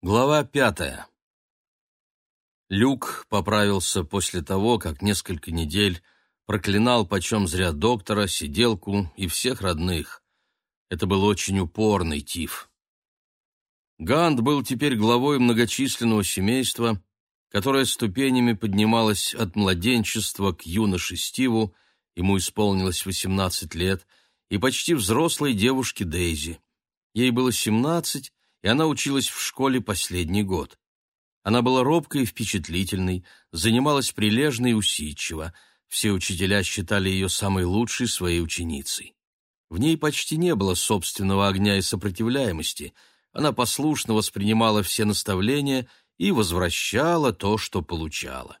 Глава пятая. Люк поправился после того, как несколько недель проклинал почем зря доктора, сиделку и всех родных. Это был очень упорный тиф. Гант был теперь главой многочисленного семейства, которое ступенями поднималось от младенчества к юноше Стиву, ему исполнилось 18 лет, и почти взрослой девушке Дейзи. Ей было 17, и она училась в школе последний год. Она была робкой и впечатлительной, занималась прилежно и усидчиво. Все учителя считали ее самой лучшей своей ученицей. В ней почти не было собственного огня и сопротивляемости. Она послушно воспринимала все наставления и возвращала то, что получала.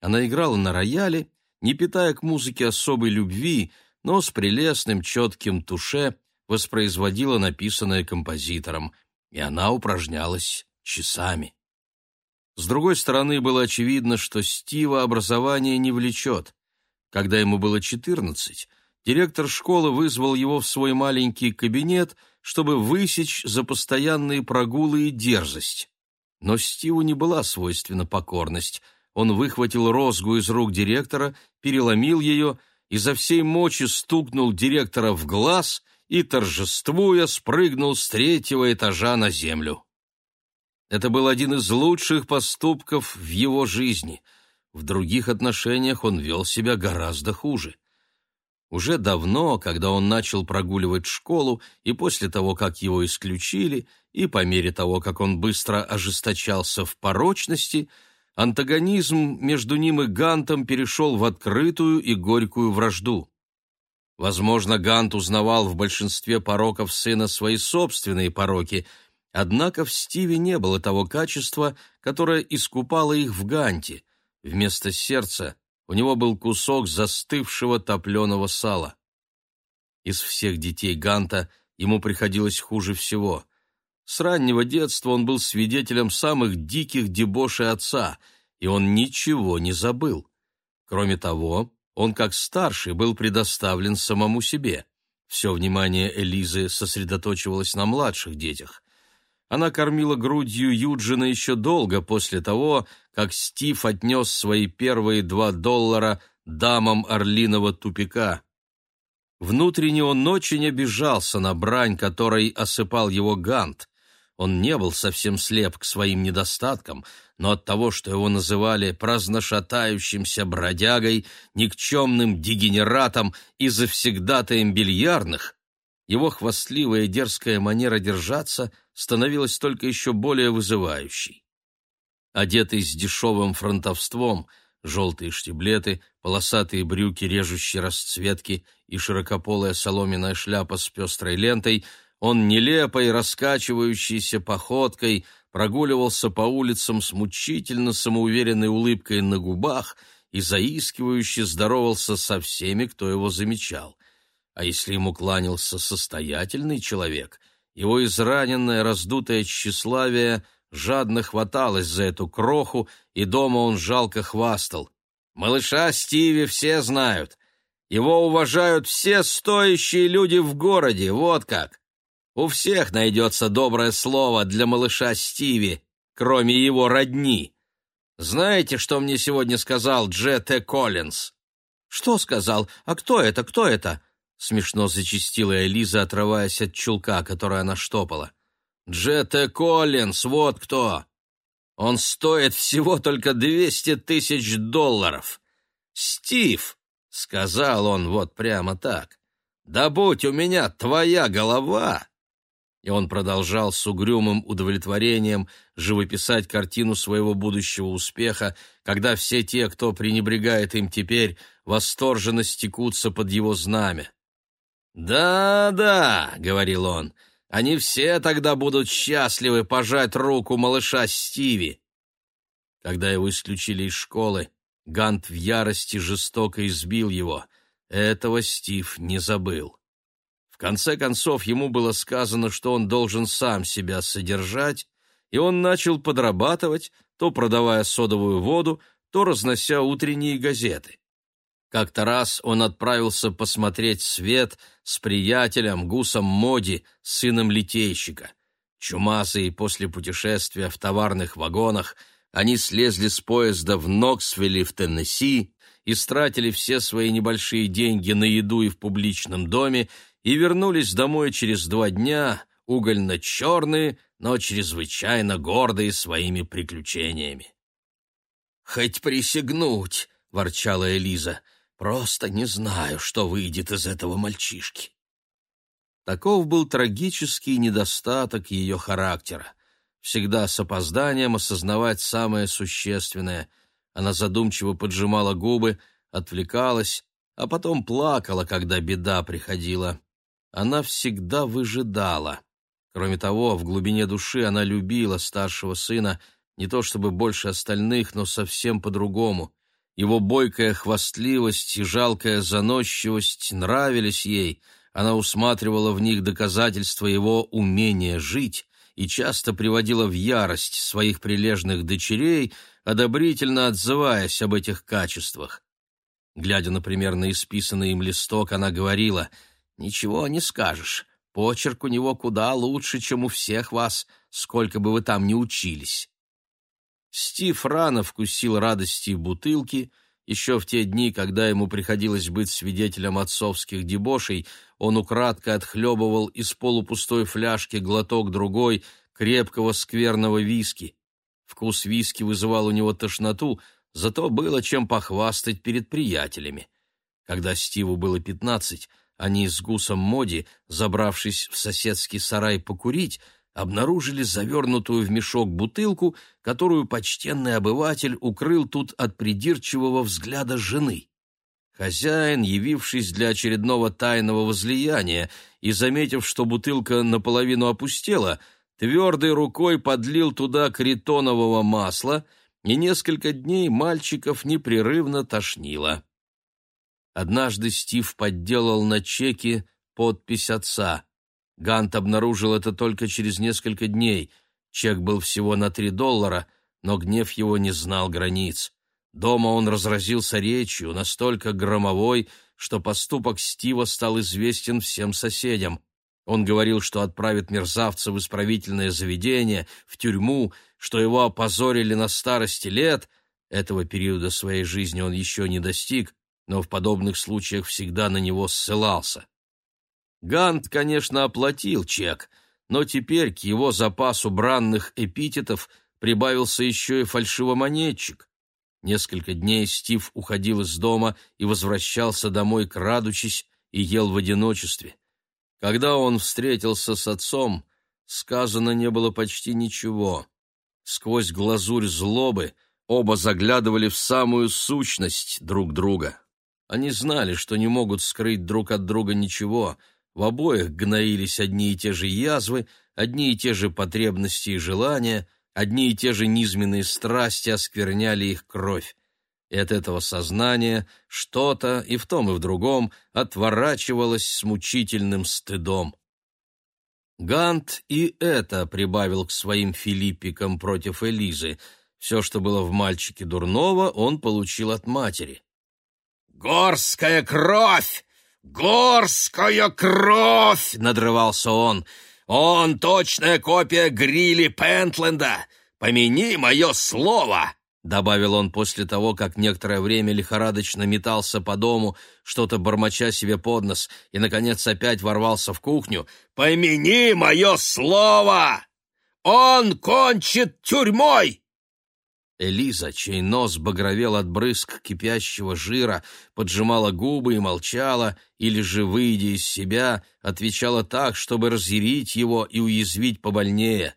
Она играла на рояле, не питая к музыке особой любви, но с прелестным четким туше воспроизводила написанное композитором, и она упражнялась часами. С другой стороны, было очевидно, что Стива образование не влечет. Когда ему было четырнадцать, директор школы вызвал его в свой маленький кабинет, чтобы высечь за постоянные прогулы и дерзость. Но Стиву не была свойственна покорность. Он выхватил розгу из рук директора, переломил ее и за всей мочи стукнул директора в глаз и, торжествуя, спрыгнул с третьего этажа на землю. Это был один из лучших поступков в его жизни. В других отношениях он вел себя гораздо хуже. Уже давно, когда он начал прогуливать школу, и после того, как его исключили, и по мере того, как он быстро ожесточался в порочности, антагонизм между ним и Гантом перешел в открытую и горькую вражду. Возможно, Гант узнавал в большинстве пороков сына свои собственные пороки, однако в Стиве не было того качества, которое искупало их в Ганте. Вместо сердца у него был кусок застывшего топленого сала. Из всех детей Ганта ему приходилось хуже всего. С раннего детства он был свидетелем самых диких дебошей отца, и он ничего не забыл. Кроме того, он, как старший, был предоставлен самому себе. Все внимание Элизы сосредоточивалось на младших детях. Она кормила грудью Юджина еще долго после того, как Стив отнес свои первые два доллара дамам Орлиного тупика. Внутренне он очень обижался на брань, которой осыпал его Гант. Он не был совсем слеп к своим недостаткам, но от того, что его называли праздношатающимся бродягой, никчемным дегенератом и завсегдатаем бильярдных, его хвастливая дерзкая манера держаться становилась только еще более вызывающей. Одетый с дешевым фронтовством, желтые штиблеты, полосатые брюки режущие расцветки и широкополая соломенная шляпа с пестрой лентой — он нелепой, раскачивающейся походкой прогуливался по улицам с мучительно самоуверенной улыбкой на губах и заискивающе здоровался со всеми, кто его замечал. А если ему кланялся состоятельный человек, его израненное раздутое тщеславие жадно хваталось за эту кроху, и дома он жалко хвастал. «Малыша Стиви все знают. Его уважают все стоящие люди в городе, вот как. У всех найдется доброе слово для малыша Стиви, кроме его родни. Знаете, что мне сегодня сказал Джет Э. Коллинз?» «Что сказал? А кто это? Кто это?» Смешно зачистила Элиза, отрываясь от чулка, который она штопала. «Джет Э. Коллинз, вот кто! Он стоит всего только двести тысяч долларов. Стив!» — сказал он вот прямо так. «Да будь у меня твоя голова!» И он продолжал с угрюмым удовлетворением живописать картину своего будущего успеха, когда все те, кто пренебрегает им теперь, восторженно стекутся под его знамя. «Да-да», — говорил он, — «они все тогда будут счастливы пожать руку малыша Стиви». Когда его исключили из школы, Гант в ярости жестоко избил его. Этого Стив не забыл конце концов, ему было сказано, что он должен сам себя содержать, и он начал подрабатывать, то продавая содовую воду, то разнося утренние газеты. Как-то раз он отправился посмотреть свет с приятелем Гусом Моди, сыном литейщика. Чумазые после путешествия в товарных вагонах, они слезли с поезда в Ноксвилле в Теннесси, истратили все свои небольшие деньги на еду и в публичном доме и вернулись домой через два дня, угольно-черные, но чрезвычайно гордые своими приключениями. «Хоть присягнуть!» — ворчала Элиза. «Просто не знаю, что выйдет из этого мальчишки». Таков был трагический недостаток ее характера. Всегда с опозданием осознавать самое существенное — она задумчиво поджимала губы, отвлекалась, а потом плакала, когда беда приходила. Она всегда выжидала. Кроме того, в глубине души она любила старшего сына не то чтобы больше остальных, но совсем по-другому. Его бойкая хвастливость и жалкая заносчивость нравились ей, она усматривала в них доказательства его умения жить и часто приводила в ярость своих прилежных дочерей, одобрительно отзываясь об этих качествах. Глядя, например, на исписанный им листок, она говорила, «Ничего не скажешь, почерк у него куда лучше, чем у всех вас, сколько бы вы там ни учились». Стив рано вкусил радости бутылки, еще в те дни, когда ему приходилось быть свидетелем отцовских дебошей, он украдко отхлебывал из полупустой фляжки глоток другой крепкого скверного виски. Вкус виски вызывал у него тошноту, зато было чем похвастать перед приятелями. Когда Стиву было пятнадцать, они с Гусом Моди, забравшись в соседский сарай покурить, обнаружили завернутую в мешок бутылку, которую почтенный обыватель укрыл тут от придирчивого взгляда жены. Хозяин, явившись для очередного тайного возлияния и заметив, что бутылка наполовину опустела, — твердой рукой подлил туда критонового масла, и несколько дней мальчиков непрерывно тошнило. Однажды Стив подделал на чеке подпись отца. Гант обнаружил это только через несколько дней. Чек был всего на три доллара, но гнев его не знал границ. Дома он разразился речью, настолько громовой, что поступок Стива стал известен всем соседям. Он говорил, что отправит мерзавца в исправительное заведение, в тюрьму, что его опозорили на старости лет. Этого периода своей жизни он еще не достиг, но в подобных случаях всегда на него ссылался. Гант, конечно, оплатил чек, но теперь к его запасу бранных эпитетов прибавился еще и фальшивомонетчик. Несколько дней Стив уходил из дома и возвращался домой, крадучись, и ел в одиночестве. Когда он встретился с отцом, сказано не было почти ничего. Сквозь глазурь злобы оба заглядывали в самую сущность друг друга. Они знали, что не могут скрыть друг от друга ничего, в обоих гноились одни и те же язвы, одни и те же потребности и желания, одни и те же низменные страсти оскверняли их кровь и от этого сознания что-то и в том, и в другом отворачивалось с мучительным стыдом. Гант и это прибавил к своим филиппикам против Элизы. Все, что было в мальчике дурного, он получил от матери. «Горская кровь! Горская кровь!» — надрывался он. «Он точная копия Грилли Пентленда! Помяни мое слово!» — добавил он после того, как некоторое время лихорадочно метался по дому, что-то бормоча себе под нос, и, наконец, опять ворвался в кухню. «Помяни мое слово! Он кончит тюрьмой!» Элиза, чей нос багровел от брызг кипящего жира, поджимала губы и молчала, или же, выйдя из себя, отвечала так, чтобы разъярить его и уязвить побольнее.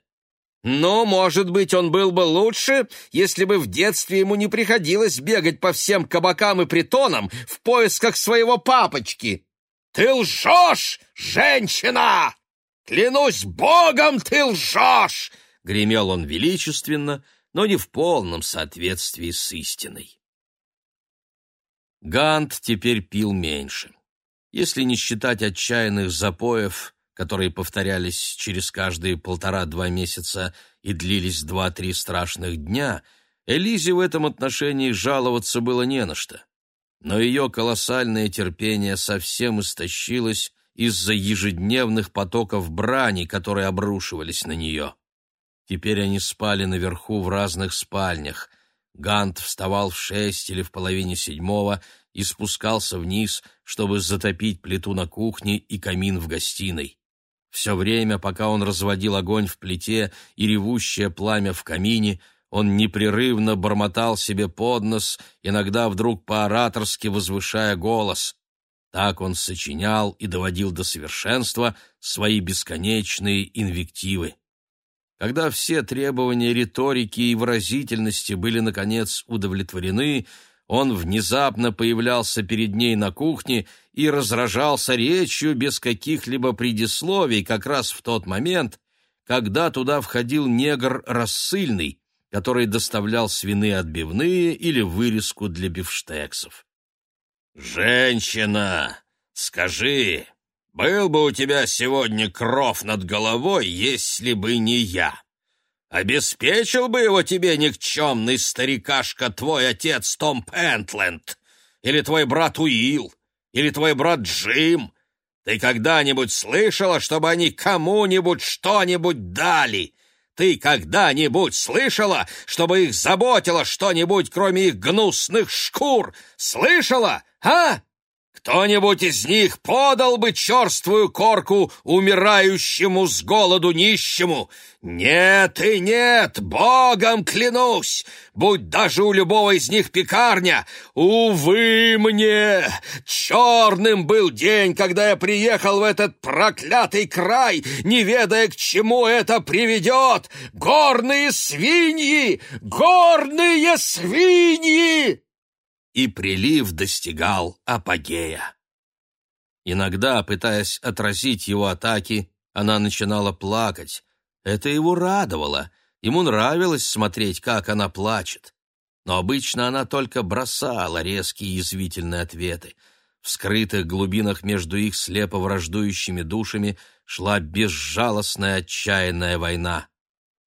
Но, может быть, он был бы лучше, если бы в детстве ему не приходилось бегать по всем кабакам и притонам в поисках своего папочки. Ты лжешь, женщина! Клянусь богом, ты лжешь! Гремел он величественно, но не в полном соответствии с истиной. Гант теперь пил меньше. Если не считать отчаянных запоев, которые повторялись через каждые полтора-два месяца и длились два-три страшных дня, Элизе в этом отношении жаловаться было не на что. Но ее колоссальное терпение совсем истощилось из-за ежедневных потоков брани, которые обрушивались на нее. Теперь они спали наверху в разных спальнях. Гант вставал в шесть или в половине седьмого и спускался вниз, чтобы затопить плиту на кухне и камин в гостиной. Все время, пока он разводил огонь в плите и ревущее пламя в камине, он непрерывно бормотал себе под нос, иногда вдруг по-ораторски возвышая голос. Так он сочинял и доводил до совершенства свои бесконечные инвективы. Когда все требования риторики и выразительности были, наконец, удовлетворены, он внезапно появлялся перед ней на кухне и разражался речью без каких-либо предисловий как раз в тот момент, когда туда входил негр рассыльный, который доставлял свиные отбивные или вырезку для бифштексов. «Женщина, скажи, был бы у тебя сегодня кров над головой, если бы не я? Обеспечил бы его тебе никчемный старикашка твой отец Том Пентленд? Или твой брат Уилл? Или твой брат Джим? Ты когда-нибудь слышала, чтобы они кому-нибудь что-нибудь дали?» Ты когда-нибудь слышала, чтобы их заботило что-нибудь, кроме их гнусных шкур? Слышала, а? Кто-нибудь из них подал бы черствую корку умирающему с голоду нищему? Нет и нет, богом клянусь! Будь даже у любого из них пекарня! Увы мне! Черным был день, когда я приехал в этот проклятый край, не ведая, к чему это приведет! Горные свиньи! Горные свиньи! И прилив достигал апогея. Иногда, пытаясь отразить его атаки, она начинала плакать. Это его радовало, ему нравилось смотреть, как она плачет. Но обычно она только бросала резкие язвительные ответы. В скрытых глубинах между их слепо враждующими душами шла безжалостная отчаянная война.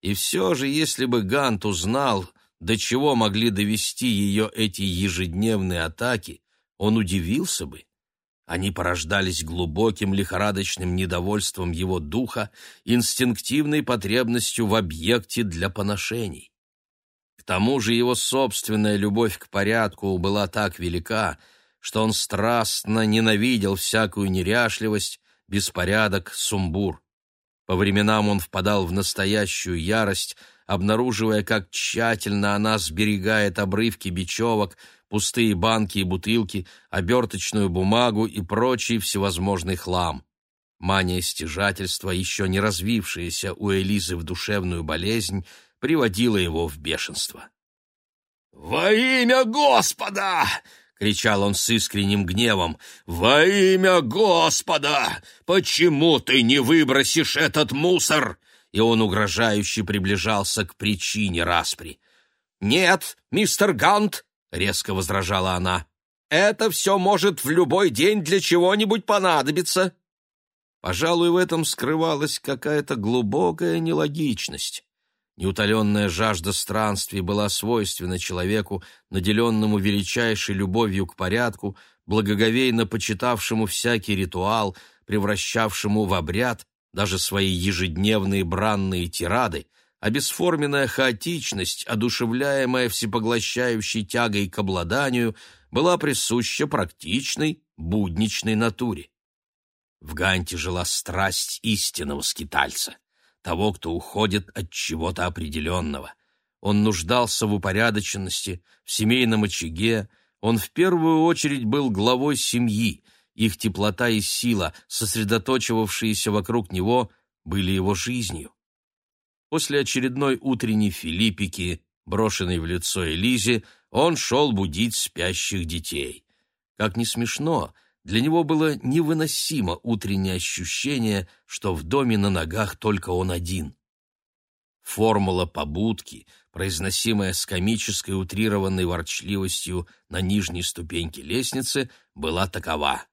И все же, если бы Гант узнал, до чего могли довести ее эти ежедневные атаки, он удивился бы. Они порождались глубоким лихорадочным недовольством его духа, инстинктивной потребностью в объекте для поношений. К тому же его собственная любовь к порядку была так велика, что он страстно ненавидел всякую неряшливость, беспорядок, сумбур. По временам он впадал в настоящую ярость, обнаруживая, как тщательно она сберегает обрывки бечевок, пустые банки и бутылки, оберточную бумагу и прочий всевозможный хлам. Мания стяжательства, еще не развившаяся у Элизы в душевную болезнь, приводила его в бешенство. «Во имя Господа!» — кричал он с искренним гневом. «Во имя Господа! Почему ты не выбросишь этот мусор? И он угрожающе приближался к причине распри. «Нет, мистер Гант!» — резко возражала она. «Это все может в любой день для чего-нибудь понадобиться». Пожалуй, в этом скрывалась какая-то глубокая нелогичность. Неутоленная жажда странствий была свойственна человеку, наделенному величайшей любовью к порядку, благоговейно почитавшему всякий ритуал, превращавшему в обряд даже свои ежедневные бранные тирады, а бесформенная хаотичность, одушевляемая всепоглощающей тягой к обладанию, была присуща практичной, будничной натуре. В Ганте жила страсть истинного скитальца, того, кто уходит от чего-то определенного. Он нуждался в упорядоченности, в семейном очаге, он в первую очередь был главой семьи, их теплота и сила, сосредоточивавшиеся вокруг него, были его жизнью. После очередной утренней филиппики, брошенной в лицо Элизе, он шел будить спящих детей. Как ни смешно, для него было невыносимо утреннее ощущение, что в доме на ногах только он один. Формула побудки, произносимая с комической утрированной ворчливостью на нижней ступеньке лестницы, была такова.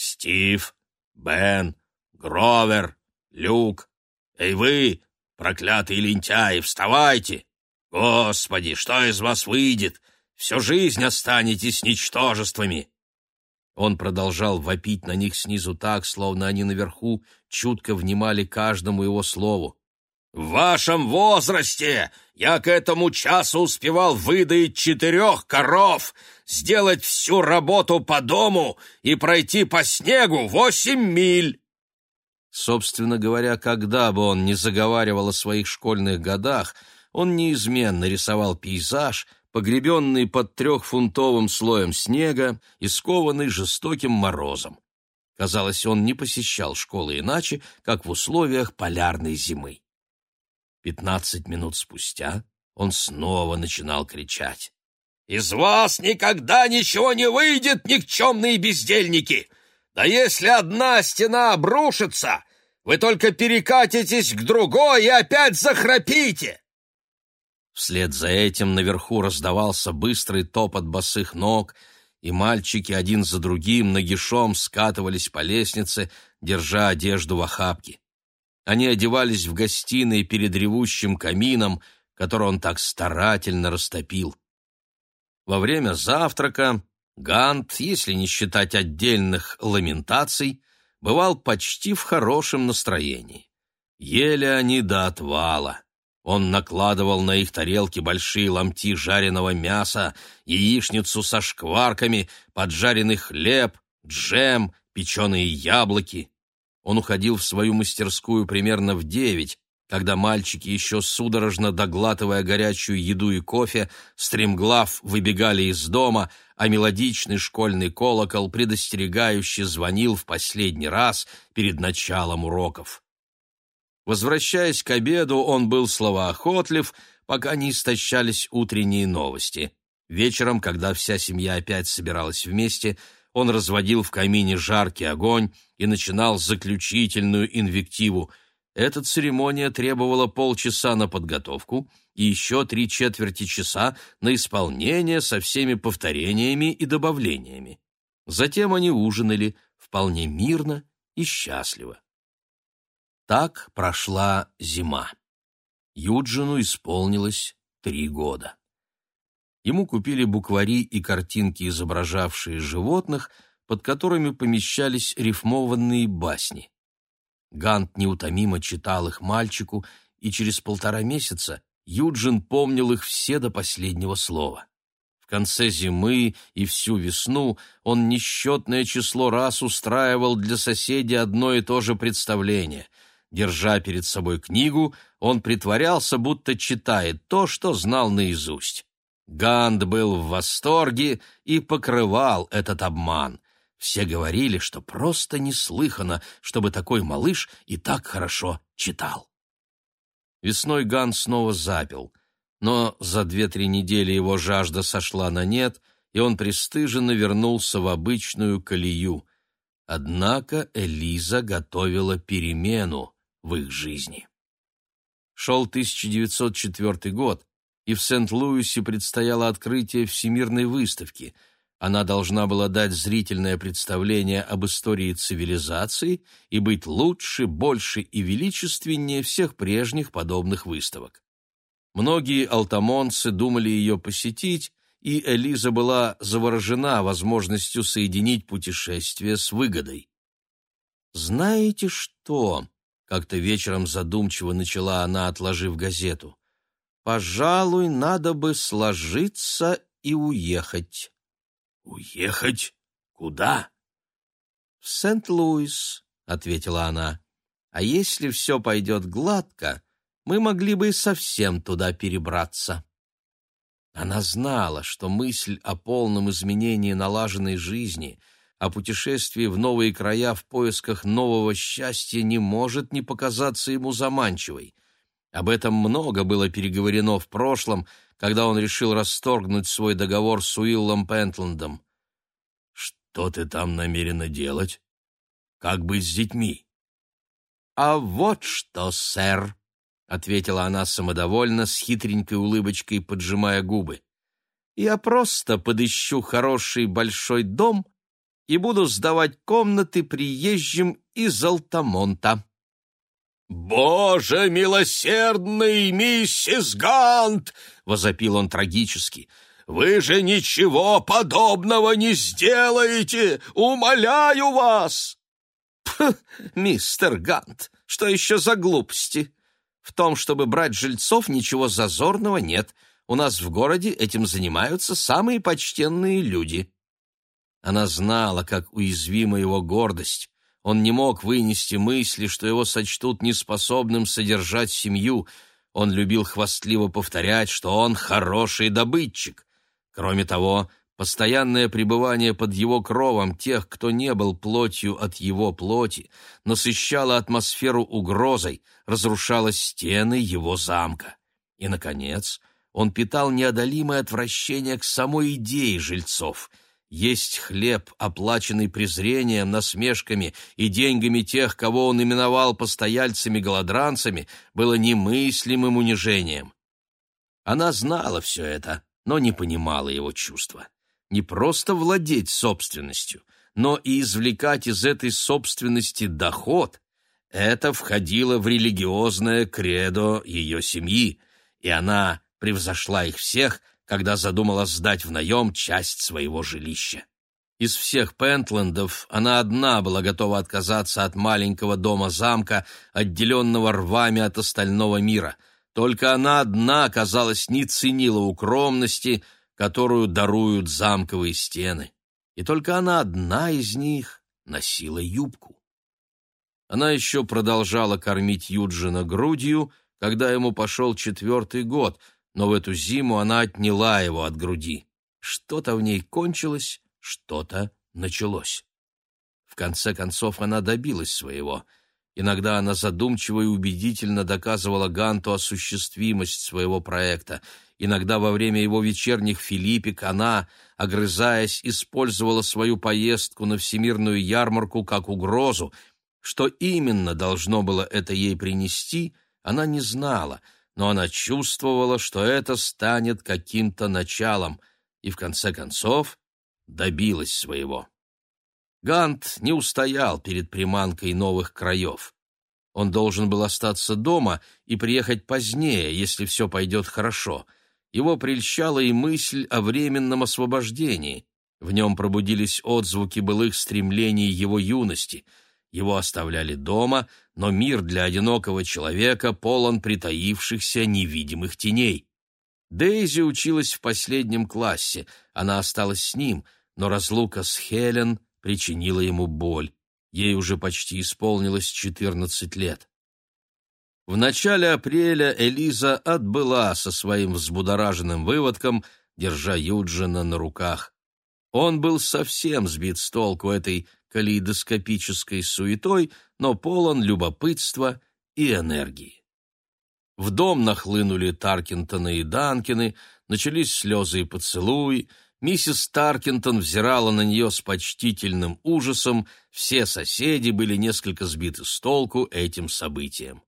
Стив, Бен, Гровер, Люк. Эй вы, проклятые лентяи, вставайте! Господи, что из вас выйдет? Всю жизнь останетесь ничтожествами!» Он продолжал вопить на них снизу так, словно они наверху чутко внимали каждому его слову. «В вашем возрасте я к этому часу успевал выдаить четырех коров, сделать всю работу по дому и пройти по снегу восемь миль!» Собственно говоря, когда бы он не заговаривал о своих школьных годах, он неизменно рисовал пейзаж — погребенный под трехфунтовым слоем снега и скованный жестоким морозом. Казалось, он не посещал школы иначе, как в условиях полярной зимы. Пятнадцать минут спустя он снова начинал кричать. «Из вас никогда ничего не выйдет, никчемные бездельники! Да если одна стена обрушится, вы только перекатитесь к другой и опять захрапите!» Вслед за этим наверху раздавался быстрый топот босых ног, и мальчики один за другим нагишом скатывались по лестнице, держа одежду в охапке. Они одевались в гостиной перед ревущим камином, который он так старательно растопил. Во время завтрака Гант, если не считать отдельных ламентаций, бывал почти в хорошем настроении. Ели они до отвала. Он накладывал на их тарелки большие ломти жареного мяса, яичницу со шкварками, поджаренный хлеб, джем, печеные яблоки. Он уходил в свою мастерскую примерно в девять, когда мальчики, еще судорожно доглатывая горячую еду и кофе, стремглав выбегали из дома, а мелодичный школьный колокол предостерегающе звонил в последний раз перед началом уроков. Возвращаясь к обеду, он был словоохотлив, пока не истощались утренние новости. Вечером, когда вся семья опять собиралась вместе, он разводил в камине жаркий огонь и начинал заключительную инвективу. Эта церемония требовала полчаса на подготовку и еще три четверти часа на исполнение со всеми повторениями и добавлениями. Затем они ужинали вполне мирно и счастливо. Так прошла зима. Юджину исполнилось три года. Ему купили буквари и картинки, изображавшие животных, под которыми помещались рифмованные басни. Гант неутомимо читал их мальчику, и через полтора месяца Юджин помнил их все до последнего слова. В конце зимы и всю весну он несчетное число раз устраивал для соседей одно и то же представление — Держа перед собой книгу, он притворялся, будто читает то, что знал наизусть. Ганд был в восторге и покрывал этот обман. Все говорили, что просто неслыхано, чтобы такой малыш и так хорошо читал. Весной Ган снова запил, но за две-три недели его жажда сошла на нет, и он пристыженно вернулся в обычную колею. Однако Элиза готовила перемену в их жизни. Шел 1904 год, и в Сент-Луисе предстояло открытие Всемирной выставки. Она должна была дать зрительное представление об истории цивилизации и быть лучше, больше и величественнее всех прежних подобных выставок. Многие алтамонцы думали ее посетить, и Элиза была заворожена возможностью соединить путешествие с выгодой. «Знаете что?» Как-то вечером задумчиво начала она, отложив газету. «Пожалуй, надо бы сложиться и уехать». «Уехать? Куда?» «В Сент-Луис», — ответила она. «А если все пойдет гладко, мы могли бы и совсем туда перебраться». Она знала, что мысль о полном изменении налаженной жизни — о путешествии в новые края в поисках нового счастья не может не показаться ему заманчивой. Об этом много было переговорено в прошлом, когда он решил расторгнуть свой договор с Уиллом Пентландом. «Что ты там намерена делать? Как быть с детьми?» «А вот что, сэр», — ответила она самодовольно, с хитренькой улыбочкой поджимая губы. «Я просто подыщу хороший большой дом и буду сдавать комнаты приезжим из Алтамонта». «Боже милосердный, миссис Гант!» — возопил он трагически. Вы же ничего подобного не сделаете! Умоляю вас!» «Мистер Гант, что еще за глупости? В том, чтобы брать жильцов, ничего зазорного нет. У нас в городе этим занимаются самые почтенные люди». Она знала, как уязвима его гордость. Он не мог вынести мысли, что его сочтут неспособным содержать семью. Он любил хвастливо повторять, что он хороший добытчик. Кроме того, постоянное пребывание под его кровом тех, кто не был плотью от его плоти, насыщало атмосферу угрозой, разрушало стены его замка. И, наконец, он питал неодолимое отвращение к самой идее жильцов — есть хлеб, оплаченный презрением, насмешками и деньгами тех, кого он именовал постояльцами-голодранцами, было немыслимым унижением. Она знала все это, но не понимала его чувства. Не просто владеть собственностью, но и извлекать из этой собственности доход — это входило в религиозное кредо ее семьи, и она превзошла их всех — когда задумала сдать в наем часть своего жилища. Из всех Пентлендов она одна была готова отказаться от маленького дома-замка, отделенного рвами от остального мира. Только она одна, казалось, не ценила укромности, которую даруют замковые стены. И только она одна из них носила юбку. Она еще продолжала кормить Юджина грудью, когда ему пошел четвертый год — но в эту зиму она отняла его от груди. Что-то в ней кончилось, что-то началось. В конце концов она добилась своего. Иногда она задумчиво и убедительно доказывала Ганту осуществимость своего проекта. Иногда во время его вечерних филиппик она, огрызаясь, использовала свою поездку на всемирную ярмарку как угрозу. Что именно должно было это ей принести, она не знала — но она чувствовала, что это станет каким-то началом, и в конце концов добилась своего. Гант не устоял перед приманкой новых краев. Он должен был остаться дома и приехать позднее, если все пойдет хорошо. Его прельщала и мысль о временном освобождении. В нем пробудились отзвуки былых стремлений его юности — его оставляли дома, но мир для одинокого человека полон притаившихся невидимых теней. Дейзи училась в последнем классе, она осталась с ним, но разлука с Хелен причинила ему боль. Ей уже почти исполнилось четырнадцать лет. В начале апреля Элиза отбыла со своим взбудораженным выводком, держа Юджина на руках. Он был совсем сбит с толку этой калейдоскопической суетой, но полон любопытства и энергии. В дом нахлынули Таркинтоны и Данкины, начались слезы и поцелуи, миссис Таркинтон взирала на нее с почтительным ужасом, все соседи были несколько сбиты с толку этим событием.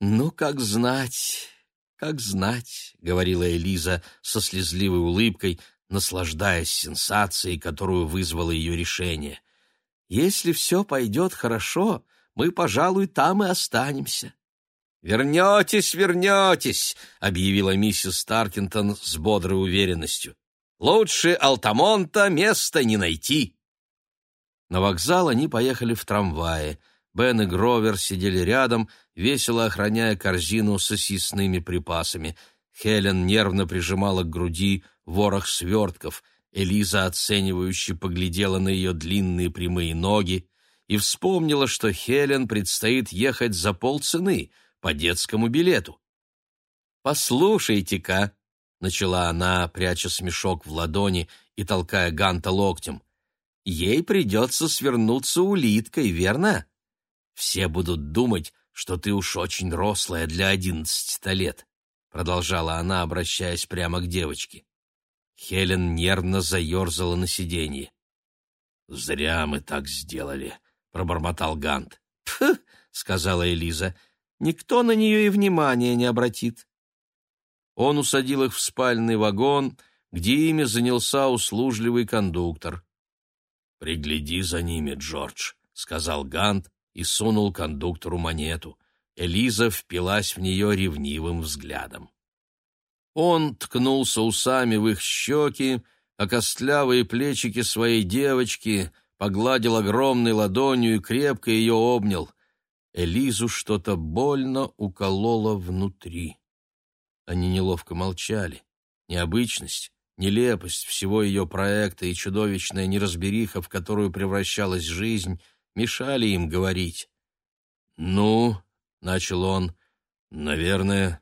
«Ну, как знать, как знать», — говорила Элиза со слезливой улыбкой, наслаждаясь сенсацией, которую вызвало ее решение. Если все пойдет хорошо, мы, пожалуй, там и останемся. «Вернетесь, вернетесь!» — объявила миссис Старкинтон с бодрой уверенностью. «Лучше Алтамонта места не найти!» На вокзал они поехали в трамвае. Бен и Гровер сидели рядом, весело охраняя корзину со съестными припасами. Хелен нервно прижимала к груди ворох свертков — Элиза оценивающе поглядела на ее длинные прямые ноги и вспомнила, что Хелен предстоит ехать за полцены по детскому билету. «Послушайте-ка», — начала она, пряча смешок в ладони и толкая Ганта локтем, — «ей придется свернуться улиткой, верно? Все будут думать, что ты уж очень рослая для одиннадцати лет», — продолжала она, обращаясь прямо к девочке. Хелен нервно заерзала на сиденье. «Зря мы так сделали», — пробормотал Гант. «Пф!» — сказала Элиза. «Никто на нее и внимания не обратит». Он усадил их в спальный вагон, где ими занялся услужливый кондуктор. «Пригляди за ними, Джордж», — сказал Гант и сунул кондуктору монету. Элиза впилась в нее ревнивым взглядом. Он ткнулся усами в их щеки, а костлявые плечики своей девочки погладил огромной ладонью и крепко ее обнял. Элизу что-то больно укололо внутри. Они неловко молчали. Необычность, нелепость всего ее проекта и чудовищная неразбериха, в которую превращалась жизнь, мешали им говорить. «Ну», — начал он, — «наверное,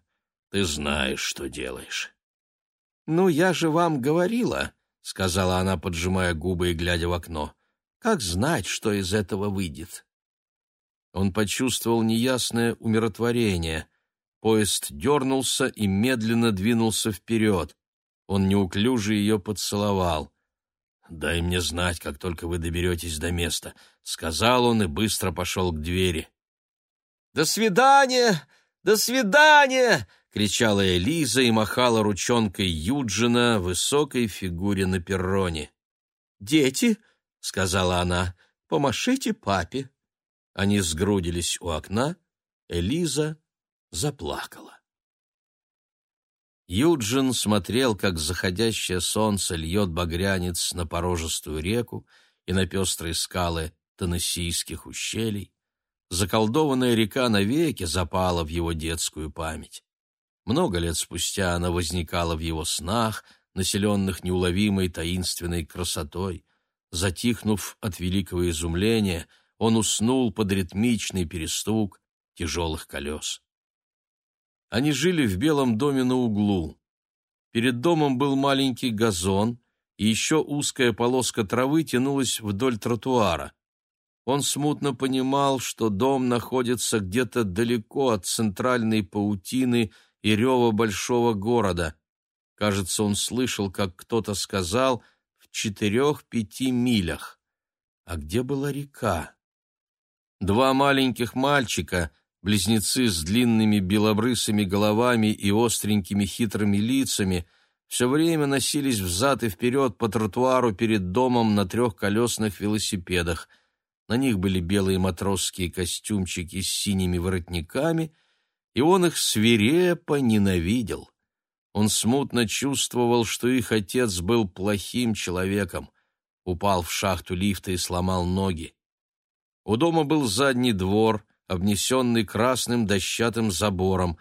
ты знаешь, что делаешь». «Ну, я же вам говорила», — сказала она, поджимая губы и глядя в окно. «Как знать, что из этого выйдет?» Он почувствовал неясное умиротворение. Поезд дернулся и медленно двинулся вперед. Он неуклюже ее поцеловал. «Дай мне знать, как только вы доберетесь до места», — сказал он и быстро пошел к двери. «До свидания! До свидания!» — кричала Элиза и махала ручонкой Юджина, высокой фигуре на перроне. «Дети!» — сказала она. «Помашите папе!» Они сгрудились у окна. Элиза заплакала. Юджин смотрел, как заходящее солнце льет багрянец на порожистую реку и на пестрые скалы Теннессийских ущелий. Заколдованная река навеки запала в его детскую память. Много лет спустя она возникала в его снах, населенных неуловимой таинственной красотой. Затихнув от великого изумления — он уснул под ритмичный перестук тяжелых колес. Они жили в белом доме на углу. Перед домом был маленький газон, и еще узкая полоска травы тянулась вдоль тротуара. Он смутно понимал, что дом находится где-то далеко от центральной паутины и рева большого города. Кажется, он слышал, как кто-то сказал «в четырех-пяти милях». А где была река? Два маленьких мальчика, близнецы с длинными белобрысыми головами и остренькими хитрыми лицами, все время носились взад и вперед по тротуару перед домом на трехколесных велосипедах. На них были белые матросские костюмчики с синими воротниками, и он их свирепо ненавидел. Он смутно чувствовал, что их отец был плохим человеком, упал в шахту лифта и сломал ноги. У дома был задний двор, обнесенный красным дощатым забором.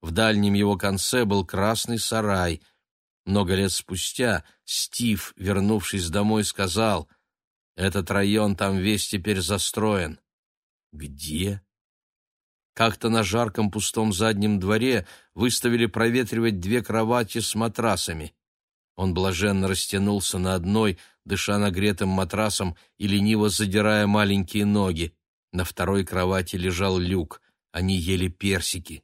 В дальнем его конце был красный сарай. Много лет спустя Стив, вернувшись домой, сказал, «Этот район там весь теперь застроен». «Где?» Как-то на жарком пустом заднем дворе выставили проветривать две кровати с матрасами. Он блаженно растянулся на одной, дыша нагретым матрасом и лениво задирая маленькие ноги. На второй кровати лежал люк. Они ели персики.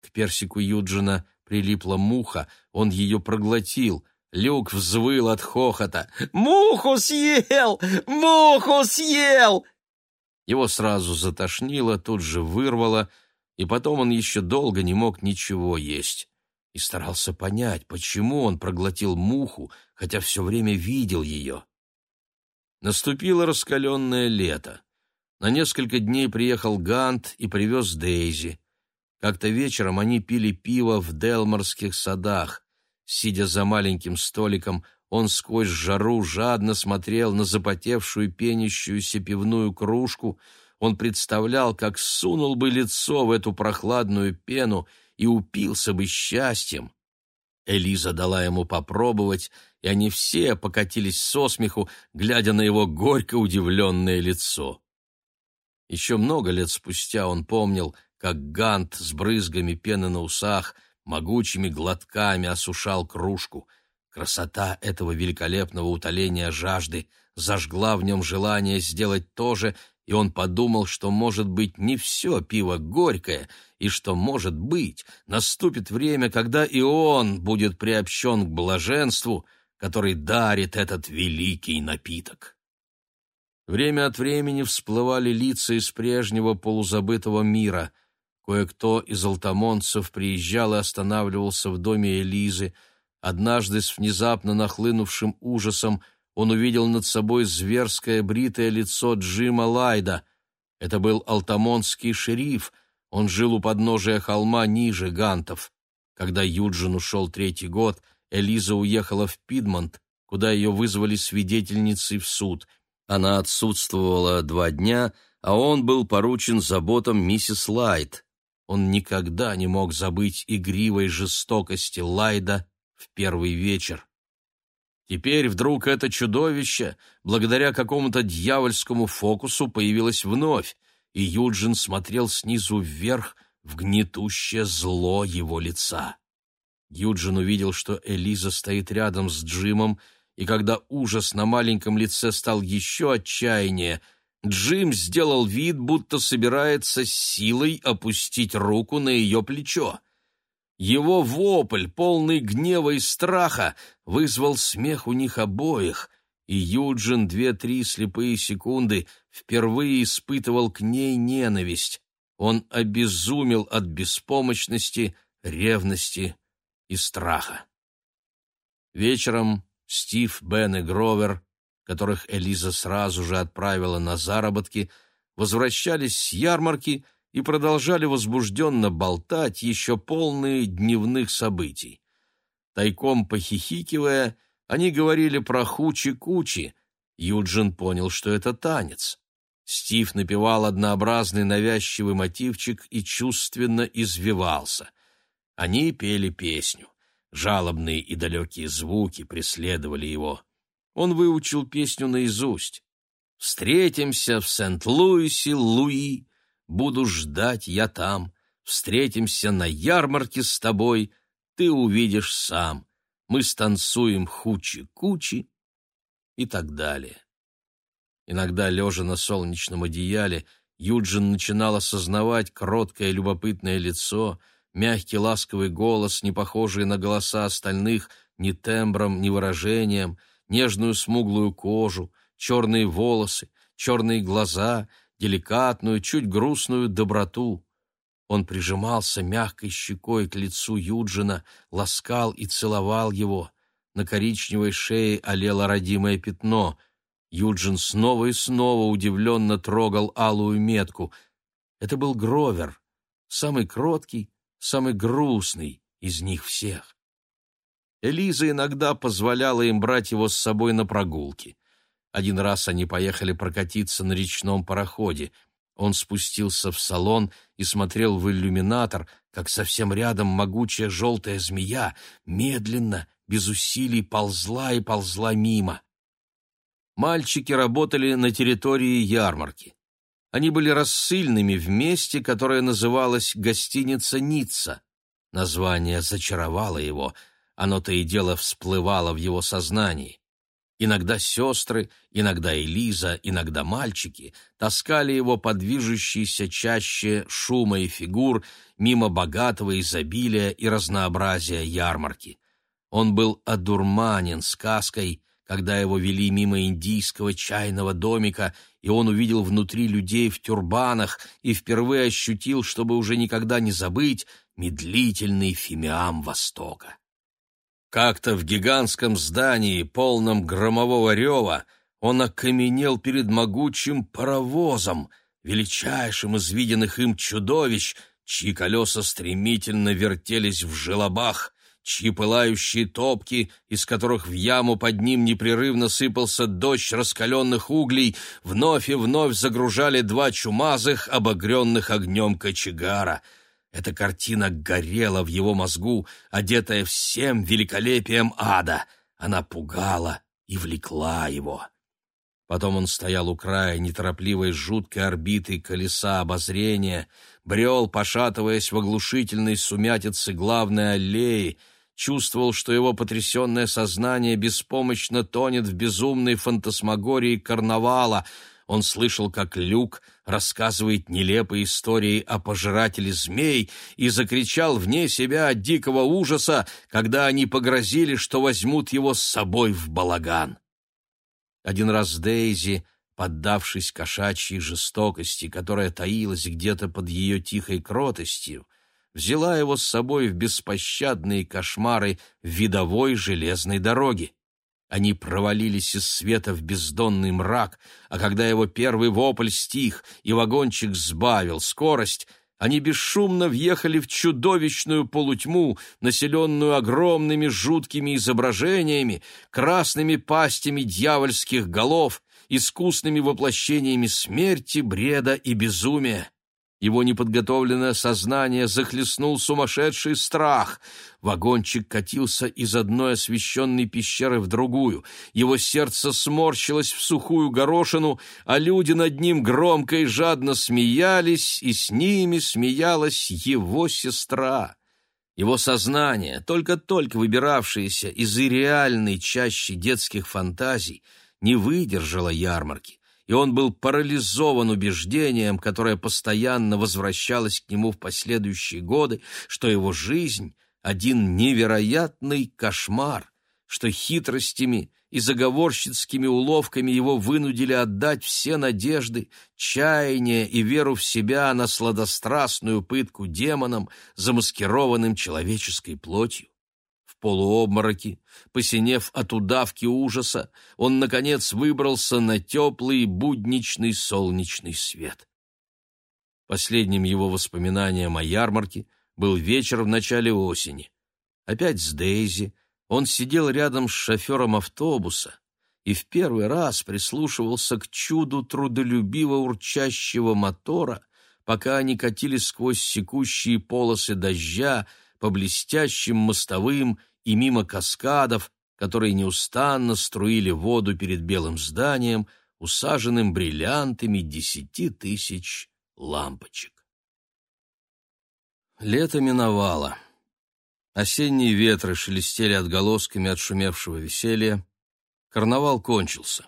К персику Юджина прилипла муха, он ее проглотил. Люк взвыл от хохота. «Муху съел! Муху съел!» Его сразу затошнило, тут же вырвало, и потом он еще долго не мог ничего есть и старался понять, почему он проглотил муху, хотя все время видел ее. Наступило раскаленное лето. На несколько дней приехал Гант и привез Дейзи. Как-то вечером они пили пиво в Делморских садах. Сидя за маленьким столиком, он сквозь жару жадно смотрел на запотевшую пенящуюся пивную кружку. Он представлял, как сунул бы лицо в эту прохладную пену и упился бы счастьем. Элиза дала ему попробовать, и они все покатились со смеху, глядя на его горько удивленное лицо. Еще много лет спустя он помнил, как Гант с брызгами пены на усах, могучими глотками осушал кружку. Красота этого великолепного утоления жажды зажгла в нем желание сделать то же и он подумал, что, может быть, не все пиво горькое, и что, может быть, наступит время, когда и он будет приобщен к блаженству, который дарит этот великий напиток. Время от времени всплывали лица из прежнего полузабытого мира. Кое-кто из алтамонцев приезжал и останавливался в доме Элизы. Однажды с внезапно нахлынувшим ужасом – он увидел над собой зверское бритое лицо Джима Лайда. Это был алтамонский шериф, он жил у подножия холма ниже Гантов. Когда Юджин ушел третий год, Элиза уехала в Пидмонт, куда ее вызвали свидетельницей в суд. Она отсутствовала два дня, а он был поручен заботам миссис Лайт. Он никогда не мог забыть игривой жестокости Лайда в первый вечер. Теперь вдруг это чудовище, благодаря какому-то дьявольскому фокусу, появилось вновь, и Юджин смотрел снизу вверх в гнетущее зло его лица. Юджин увидел, что Элиза стоит рядом с Джимом, и когда ужас на маленьком лице стал еще отчаяннее, Джим сделал вид, будто собирается силой опустить руку на ее плечо. Его вопль, полный гнева и страха, вызвал смех у них обоих, и Юджин две-три слепые секунды впервые испытывал к ней ненависть. Он обезумел от беспомощности, ревности и страха. Вечером Стив, Бен и Гровер, которых Элиза сразу же отправила на заработки, возвращались с ярмарки и продолжали возбужденно болтать, еще полные дневных событий. Тайком похихикивая, они говорили про хучи-кучи. Юджин понял, что это танец. Стив напевал однообразный навязчивый мотивчик и чувственно извивался. Они пели песню. Жалобные и далекие звуки преследовали его. Он выучил песню наизусть. «Встретимся в Сент-Луисе, Луи, буду ждать я там. Встретимся на ярмарке с тобой, ты увидишь сам. Мы станцуем хучи-кучи» и так далее. Иногда, лежа на солнечном одеяле, Юджин начинал осознавать кроткое любопытное лицо, мягкий ласковый голос, не похожий на голоса остальных ни тембром, ни выражением, нежную смуглую кожу, черные волосы, черные глаза, деликатную, чуть грустную доброту. Он прижимался мягкой щекой к лицу Юджина, ласкал и целовал его. На коричневой шее олело родимое пятно — Юджин снова и снова удивленно трогал алую метку. Это был Гровер, самый кроткий, самый грустный из них всех. Элиза иногда позволяла им брать его с собой на прогулки. Один раз они поехали прокатиться на речном пароходе. Он спустился в салон и смотрел в иллюминатор, как совсем рядом могучая желтая змея медленно, без усилий ползла и ползла мимо. Мальчики работали на территории ярмарки. Они были рассыльными в месте, которое называлось «Гостиница Ницца». Название зачаровало его, оно то и дело всплывало в его сознании. Иногда сестры, иногда Элиза, иногда мальчики таскали его по движущейся чаще шума и фигур мимо богатого изобилия и разнообразия ярмарки. Он был одурманен сказкой когда его вели мимо индийского чайного домика, и он увидел внутри людей в тюрбанах и впервые ощутил, чтобы уже никогда не забыть, медлительный фимиам Востока. Как-то в гигантском здании, полном громового рева, он окаменел перед могучим паровозом, величайшим из виденных им чудовищ, чьи колеса стремительно вертелись в желобах, чьи пылающие топки, из которых в яму под ним непрерывно сыпался дождь раскаленных углей, вновь и вновь загружали два чумазых, обогренных огнем кочегара. Эта картина горела в его мозгу, одетая всем великолепием ада. Она пугала и влекла его. Потом он стоял у края неторопливой жуткой орбиты колеса обозрения, брел, пошатываясь в оглушительной сумятице главной аллеи, чувствовал, что его потрясенное сознание беспомощно тонет в безумной фантасмагории карнавала. Он слышал, как Люк рассказывает нелепые истории о пожирателе змей и закричал вне себя от дикого ужаса, когда они погрозили, что возьмут его с собой в балаган. Один раз Дейзи, поддавшись кошачьей жестокости, которая таилась где-то под ее тихой кротостью, взяла его с собой в беспощадные кошмары видовой железной дороги. Они провалились из света в бездонный мрак, а когда его первый вопль стих и вагончик сбавил скорость, они бесшумно въехали в чудовищную полутьму, населенную огромными жуткими изображениями, красными пастями дьявольских голов, искусными воплощениями смерти, бреда и безумия. Его неподготовленное сознание захлестнул сумасшедший страх. Вагончик катился из одной освещенной пещеры в другую. Его сердце сморщилось в сухую горошину, а люди над ним громко и жадно смеялись, и с ними смеялась его сестра. Его сознание, только-только выбиравшееся из ирреальной чащи детских фантазий, не выдержало ярмарки и он был парализован убеждением, которое постоянно возвращалось к нему в последующие годы, что его жизнь — один невероятный кошмар, что хитростями и заговорщицкими уловками его вынудили отдать все надежды, чаяния и веру в себя на сладострастную пытку демоном, замаскированным человеческой плотью полуобмороке, посинев от удавки ужаса, он, наконец, выбрался на теплый будничный солнечный свет. Последним его воспоминанием о ярмарке был вечер в начале осени. Опять с Дейзи он сидел рядом с шофером автобуса и в первый раз прислушивался к чуду трудолюбиво урчащего мотора, пока они катились сквозь секущие полосы дождя по блестящим мостовым и мимо каскадов, которые неустанно струили воду перед белым зданием, усаженным бриллиантами десяти тысяч лампочек. Лето миновало. Осенние ветры шелестели отголосками отшумевшего веселья. Карнавал кончился.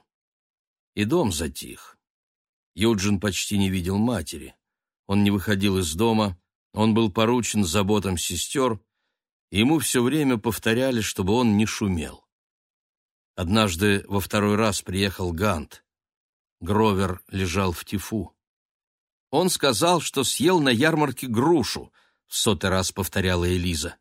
И дом затих. Юджин почти не видел матери. Он не выходил из дома, он был поручен заботам сестер, ему все время повторяли, чтобы он не шумел. Однажды во второй раз приехал Гант. Гровер лежал в тифу. Он сказал, что съел на ярмарке грушу, в сотый раз повторяла Элиза.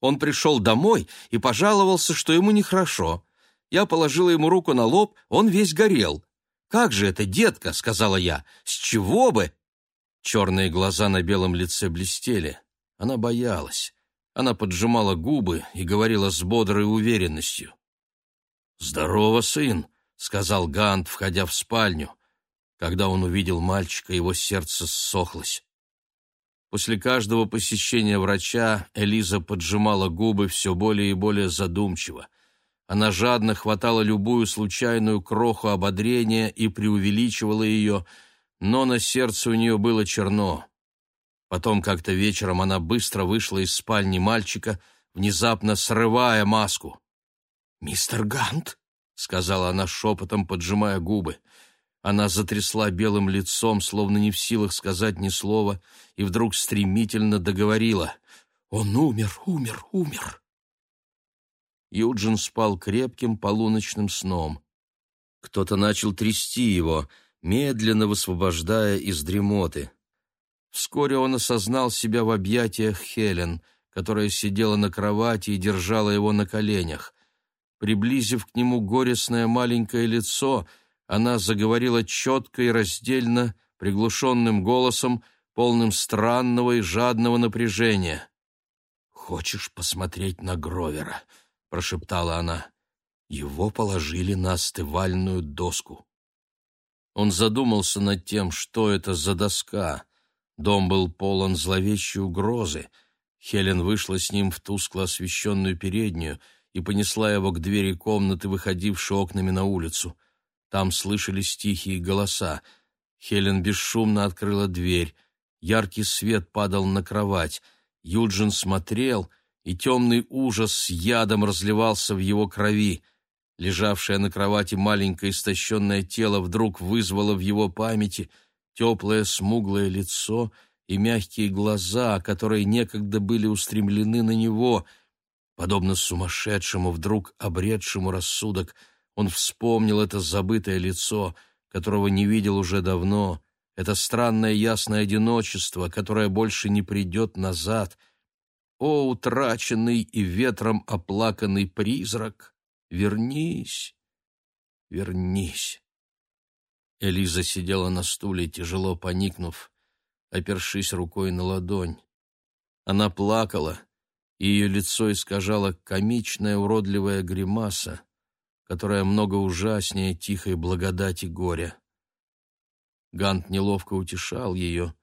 Он пришел домой и пожаловался, что ему нехорошо. Я положила ему руку на лоб, он весь горел. «Как же это, детка?» — сказала я. «С чего бы?» Черные глаза на белом лице блестели. Она боялась. Она поджимала губы и говорила с бодрой уверенностью. «Здорово, сын», — сказал Гант, входя в спальню. Когда он увидел мальчика, его сердце ссохлось. После каждого посещения врача Элиза поджимала губы все более и более задумчиво. Она жадно хватала любую случайную кроху ободрения и преувеличивала ее, но на сердце у нее было черно. Потом как-то вечером она быстро вышла из спальни мальчика, внезапно срывая маску. «Мистер Гант», — сказала она шепотом, поджимая губы. Она затрясла белым лицом, словно не в силах сказать ни слова, и вдруг стремительно договорила. «Он умер, умер, умер!» Юджин спал крепким полуночным сном. Кто-то начал трясти его, медленно высвобождая из дремоты. Вскоре он осознал себя в объятиях Хелен, которая сидела на кровати и держала его на коленях. Приблизив к нему горестное маленькое лицо, она заговорила четко и раздельно, приглушенным голосом, полным странного и жадного напряжения. «Хочешь посмотреть на Гровера?» — прошептала она. Его положили на остывальную доску. Он задумался над тем, что это за доска — Дом был полон зловещей угрозы. Хелен вышла с ним в тускло освещенную переднюю и понесла его к двери комнаты, выходившей окнами на улицу. Там слышались тихие голоса. Хелен бесшумно открыла дверь. Яркий свет падал на кровать. Юджин смотрел, и темный ужас с ядом разливался в его крови. Лежавшее на кровати маленькое истощенное тело вдруг вызвало в его памяти — теплое смуглое лицо и мягкие глаза, которые некогда были устремлены на него. Подобно сумасшедшему, вдруг обретшему рассудок, он вспомнил это забытое лицо, которого не видел уже давно, это странное ясное одиночество, которое больше не придет назад. О, утраченный и ветром оплаканный призрак, вернись, вернись. Элиза сидела на стуле, тяжело поникнув. опершись рукой на ладонь. Она плакала, и ее лицо искажало комичная уродливая гримаса, которая много ужаснее тихой благодати горя. Гант неловко утешал ее,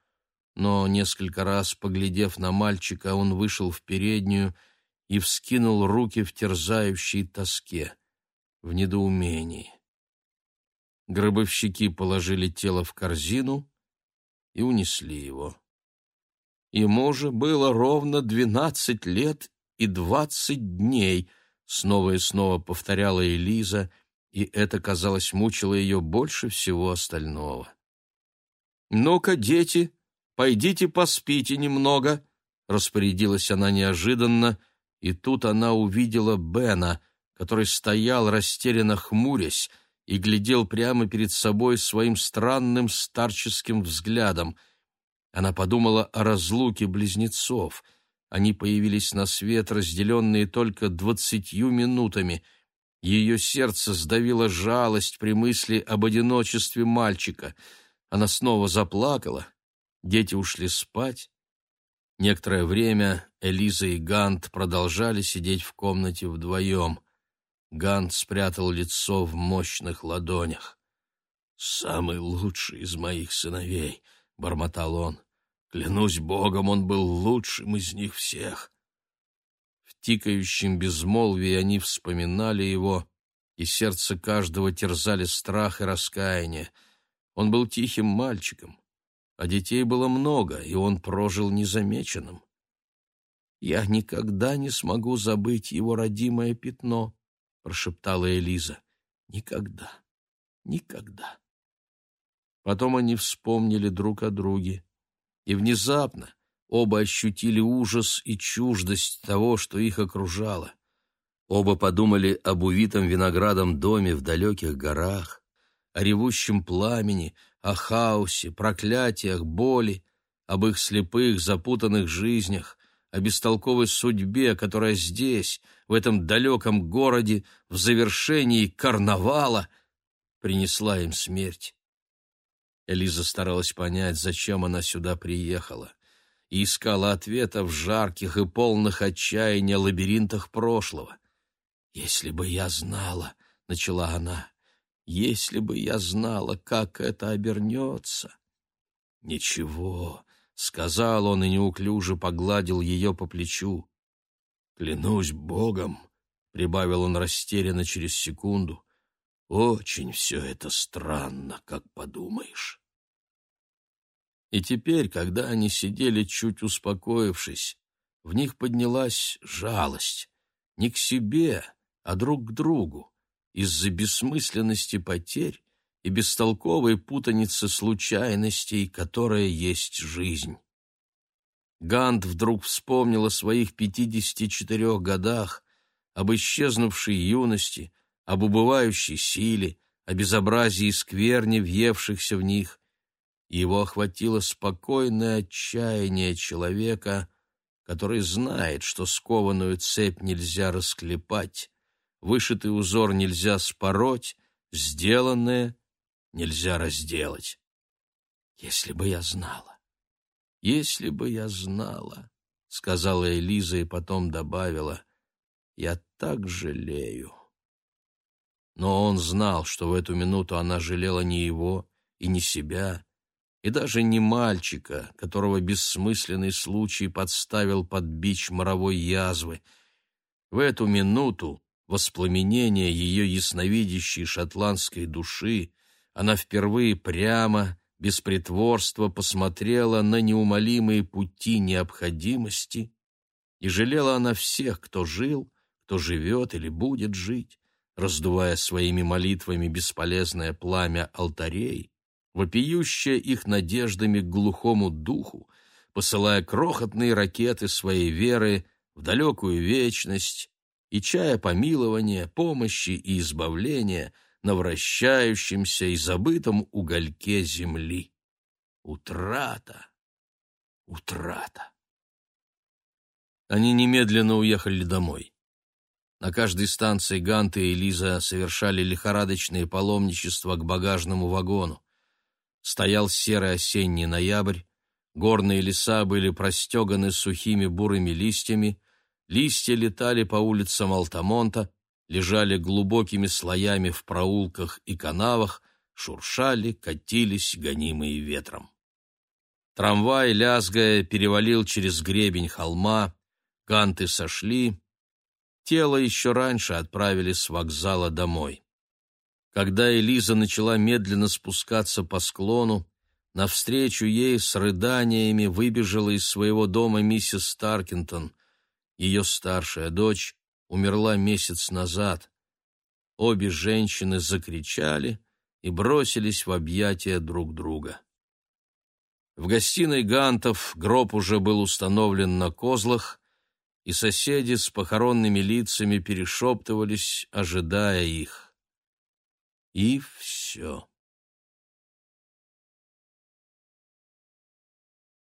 но несколько раз, поглядев на мальчика, он вышел в переднюю и вскинул руки в терзающей тоске, в недоумении. Гробовщики положили тело в корзину и унесли его. Ему же было ровно двенадцать лет и двадцать дней, снова и снова повторяла Элиза, и это, казалось, мучило ее больше всего остального. «Ну-ка, дети, пойдите поспите немного», — распорядилась она неожиданно, и тут она увидела Бена, который стоял, растерянно хмурясь, и глядел прямо перед собой своим странным старческим взглядом. Она подумала о разлуке близнецов. Они появились на свет, разделенные только двадцатью минутами. Ее сердце сдавило жалость при мысли об одиночестве мальчика — она снова заплакала, дети ушли спать. Некоторое время Элиза и Гант продолжали сидеть в комнате вдвоем. Гант спрятал лицо в мощных ладонях. «Самый лучший из моих сыновей», — бормотал он. «Клянусь Богом, он был лучшим из них всех». В тикающем безмолвии они вспоминали его, и сердце каждого терзали страх и раскаяние — он был тихим мальчиком, а детей было много, и он прожил незамеченным. «Я никогда не смогу забыть его родимое пятно», — прошептала Элиза. «Никогда, никогда». Потом они вспомнили друг о друге, и внезапно оба ощутили ужас и чуждость того, что их окружало. Оба подумали об увитом виноградом доме в далеких горах, о ревущем пламени, о хаосе, проклятиях, боли, об их слепых, запутанных жизнях, о бестолковой судьбе, которая здесь, в этом далеком городе, в завершении карнавала, принесла им смерть. Элиза старалась понять, зачем она сюда приехала, и искала ответа в жарких и полных отчаяния лабиринтах прошлого. «Если бы я знала», — начала она, если бы я знала, как это обернется. Ничего, сказал он и неуклюже погладил ее по плечу. Клянусь Богом, прибавил он растерянно через секунду. Очень все это странно, как подумаешь. И теперь, когда они сидели чуть успокоившись, в них поднялась жалость не к себе, а друг к другу из-за бессмысленности потерь и бестолковой путаницы случайностей, которая есть жизнь. Гант вдруг вспомнил о своих пятидесяти четырех годах, об исчезнувшей юности, об убывающей силе, о безобразии скверне, въевшихся в них. Его охватило спокойное отчаяние человека, который знает, что скованную цепь нельзя расклепать, Вышитый узор нельзя спороть, сделанное нельзя разделать. Если бы я знала, если бы я знала, сказала Элиза и потом добавила, я так жалею. Но он знал, что в эту минуту она жалела не его и не себя, и даже не мальчика, которого бессмысленный случай подставил под бич моровой язвы. В эту минуту воспламенение ее ясновидящей шотландской души, она впервые прямо, без притворства посмотрела на неумолимые пути необходимости, и жалела она всех, кто жил, кто живет или будет жить, раздувая своими молитвами бесполезное пламя алтарей, вопиющая их надеждами к глухому духу, посылая крохотные ракеты своей веры в далекую вечность, и чая помилования, помощи и избавления на вращающемся и забытом угольке земли. Утрата, утрата. Они немедленно уехали домой. На каждой станции Ганты и Лиза совершали лихорадочные паломничества к багажному вагону. Стоял серый осенний ноябрь, Горные леса были простеганы сухими бурыми листьями, листья летали по улицам Алтамонта, лежали глубокими слоями в проулках и канавах, шуршали, катились, гонимые ветром. Трамвай, лязгая, перевалил через гребень холма, ганты сошли, тело еще раньше отправили с вокзала домой. Когда Элиза начала медленно спускаться по склону, навстречу ей с рыданиями выбежала из своего дома миссис Старкинтон. Ее старшая дочь умерла месяц назад. Обе женщины закричали и бросились в объятия друг друга. В гостиной Гантов гроб уже был установлен на козлах, и соседи с похоронными лицами перешептывались, ожидая их. И все.